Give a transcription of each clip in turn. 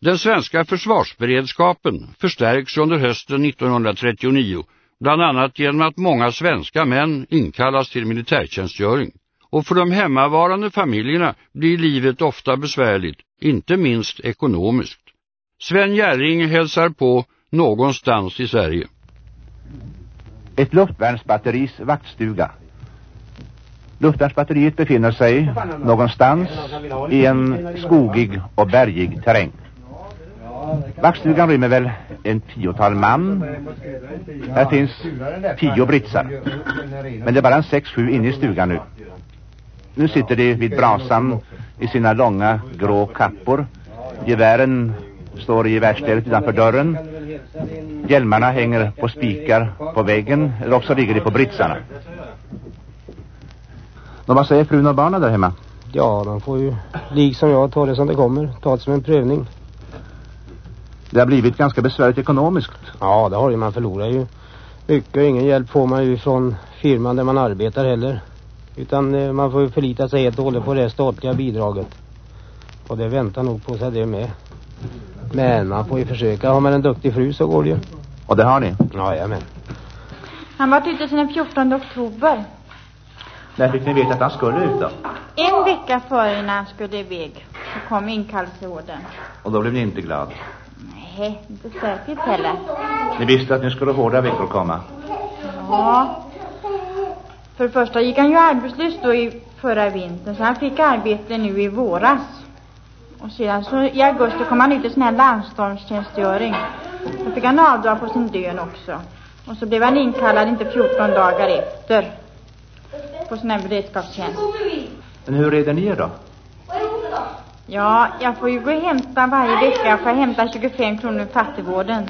Den svenska försvarsberedskapen förstärks under hösten 1939 bland annat genom att många svenska män inkallas till militärtjänstgöring. Och för de hemmavarande familjerna blir livet ofta besvärligt, inte minst ekonomiskt. Sven Järring hälsar på någonstans i Sverige. Ett luftvärnsbatteris vaktstuga. Luftvärnsbatteriet befinner sig någonstans i en skogig och bergig terräng. Vaktstugan rymmer väl en tiotal man. Här finns tio britsar. Men det är bara en sex, sju inne i stugan nu. Nu sitter de vid brasan i sina långa grå kappor. Gevären står i gevärsstället utanför dörren. Hjälmarna hänger på spikar på väggen eller också ligger de på britsarna. Och vad säger frun och barnen där hemma? Ja, de får ju, liksom jag, ta det som det kommer. Ta det som en prövning. Det har blivit ganska besvärligt ekonomiskt. Ja, det har ju. Man förlorar ju mycket. Ingen hjälp får man ju från firman där man arbetar heller. Utan eh, man får ju förlita sig helt och hållet på det statliga bidraget. Och det väntar nog på sig det med. Men man får ju försöka. Har man en duktig fru så går det ju. Och det har ni? Ja, jajamän. Han var ute sedan den 14 oktober. När fick ni veta att han skulle ut då? En vecka före när han skulle iväg så kom inkallelseordern. Och då blev ni inte glad? Nej, inte särskilt heller. Ni visste att nu skulle hårda veckor komma? Ja. För det första gick han ju arbetslös då i förra vintern så han fick arbete nu i våras. Och sedan så i augusti kom han ut i sån här landstormstjänstgöring. Då fick han avdrag på sin lön också. Och så blev han inkallad inte 14 dagar efter. På sån här beredskapstjänst. Men hur reder ni er då? Ja, jag får ju gå och hämta varje vecka. Jag får hämta 25 kronor i fattigvården.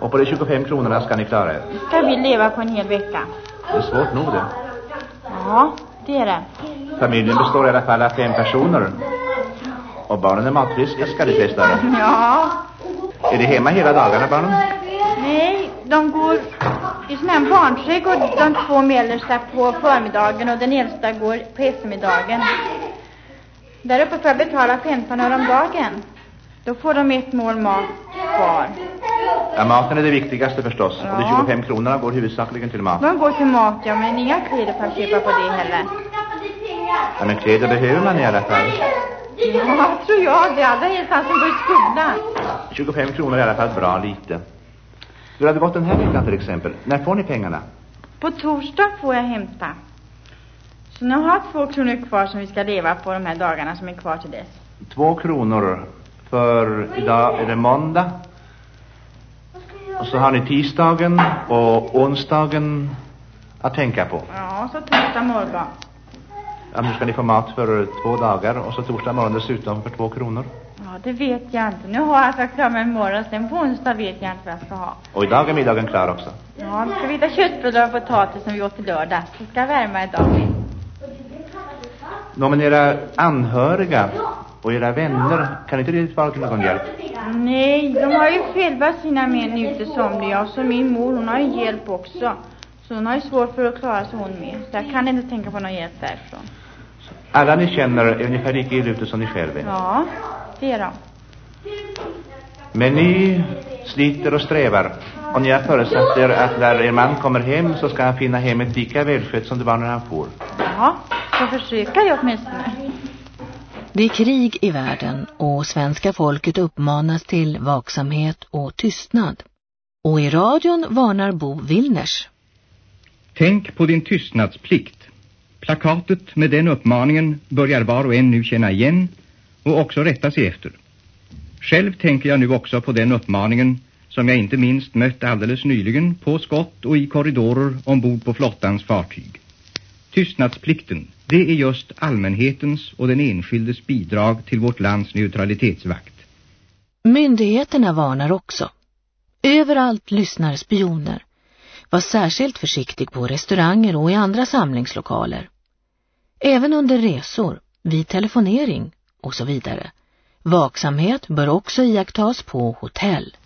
Och på de 25 kronorna ska ni klara er? Ska vi leva på en hel vecka. Det är svårt nog det. Ja, det är det. Familjen består i alla fall av fem personer. Och barnen är matfriska ska de flesta. Ja. Är de hemma hela dagarna barnen? Nej, de går i sån här barnträdgård de två mellersta på förmiddagen och den äldsta går på eftermiddagen. Där uppe får jag betala 15 öre om dagen. Då får de ett mål mat kvar. Ja, maten är det viktigaste förstås. Ja. Och de 25 kronorna går huvudsakligen till mat. De går till mat, ja, men inga kläder får köpa på det heller. Ja, men kläder behöver man i alla fall. Ja, tror jag. Det är allra helst han som går i skolan. 25 kronor är i alla fall bra lite. Hur har det gått den här veckan till exempel? När får ni pengarna? På torsdag får jag hämta. Så nu har två kronor kvar som vi ska leva på de här dagarna som är kvar till dess. Två kronor. För idag är det måndag. Och så har ni tisdagen och onsdagen att tänka på. Ja, så torsdag morgon. Ja, nu ska ni få mat för två dagar och så torsdag morgon dessutom för två kronor. Ja, det vet jag inte. Nu har jag sagt klar mig imorgon. Sen på onsdag vet jag inte vad jag ska ha. Och idag är middagen klar också. Ja, vi ska vi äta köttbullar och potatis som vi åt till lördag. Det ska värma idag. Nå, men era anhöriga och era vänner, kan inte det vara till någon hjälp? Nej, de har ju själva sina män ute somliga. Och så min mor, hon har ju hjälp också. Så hon har ju svårt för att klara sig hon med. Så jag kan inte tänka på någon hjälp därifrån. Alla ni känner är ungefär lika illa ute som ni själva är. Ja, det är de. Men ni sliter och strävar. Och ni har föresatt er att när er man kommer hem så ska han finna hemmet lika välskött som det var när han får. Ja, så försöka jag åtminstone. Det är krig i världen och svenska folket uppmanas till vaksamhet och tystnad. Och i radion varnar Bo Wilners. Tänk på din tystnadsplikt. Plakatet med den uppmaningen börjar var och en nu känna igen och också rätta sig efter. Själv tänker jag nu också på den uppmaningen som jag inte minst mött alldeles nyligen på skott och i korridorer ombord på flottans fartyg. Tystnadsplikten, det är just allmänhetens och den enskildes bidrag till vårt lands neutralitetsvakt. Myndigheterna varnar också. Överallt lyssnar spioner. Var särskilt försiktig på restauranger och i andra samlingslokaler. Även under resor, vid telefonering och så vidare. Vaksamhet bör också iakttas på hotell.